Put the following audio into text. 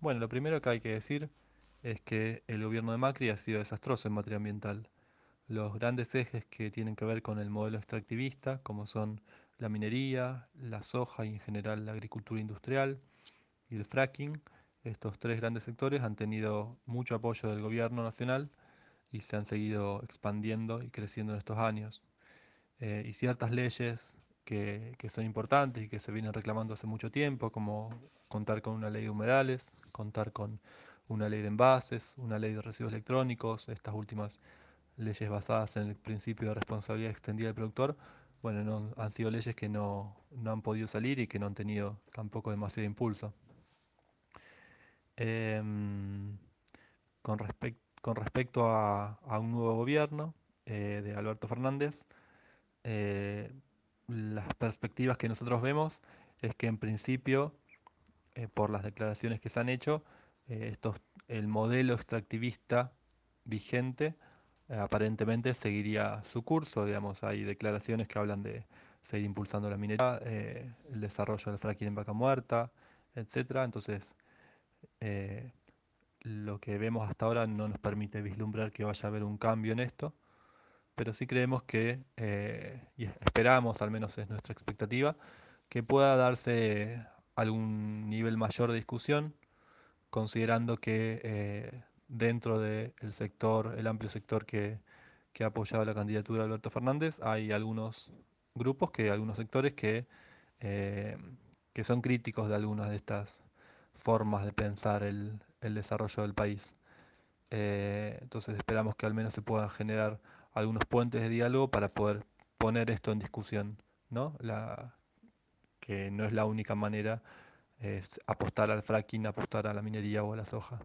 Bueno, lo primero que hay que decir es que el gobierno de Macri ha sido desastroso en materia ambiental. Los grandes ejes que tienen que ver con el modelo extractivista, como son la minería, la soja y en general la agricultura industrial y el fracking, estos tres grandes sectores han tenido mucho apoyo del gobierno nacional y se han seguido expandiendo y creciendo en estos años. Eh, y ciertas leyes que, que son importantes y que se vienen reclamando hace mucho tiempo, como contar con una ley de humedales, contar con una ley de envases, una ley de residuos electrónicos, estas últimas leyes basadas en el principio de responsabilidad extendida del productor, bueno, no, han sido leyes que no, no han podido salir y que no han tenido tampoco demasiado impulso. Em, con, respec- con respecto a, a un nuevo gobierno eh, de Alberto Fernández, eh, las perspectivas que nosotros vemos es que en principio, eh, por las declaraciones que se han hecho, eh, estos, el modelo extractivista vigente eh, aparentemente seguiría su curso, digamos, hay declaraciones que hablan de seguir impulsando la minería, el desarrollo del fracking en Vaca Muerta, etcétera. Entonces, lo que vemos hasta ahora no nos permite vislumbrar que vaya a haber un cambio en esto pero sí creemos que, eh, y esperamos, al menos es nuestra expectativa, que pueda darse algún nivel mayor de discusión, considerando que eh, dentro del sector, el amplio sector que, que ha apoyado la candidatura de Alberto Fernández, hay algunos grupos, que, algunos sectores que, eh, que son críticos de algunas de estas formas de pensar el, el desarrollo del país. Entonces esperamos que al menos se puedan generar algunos puentes de diálogo para poder poner esto en discusión, ¿no? La, que no es la única manera es apostar al fracking, apostar a la minería o a la soja.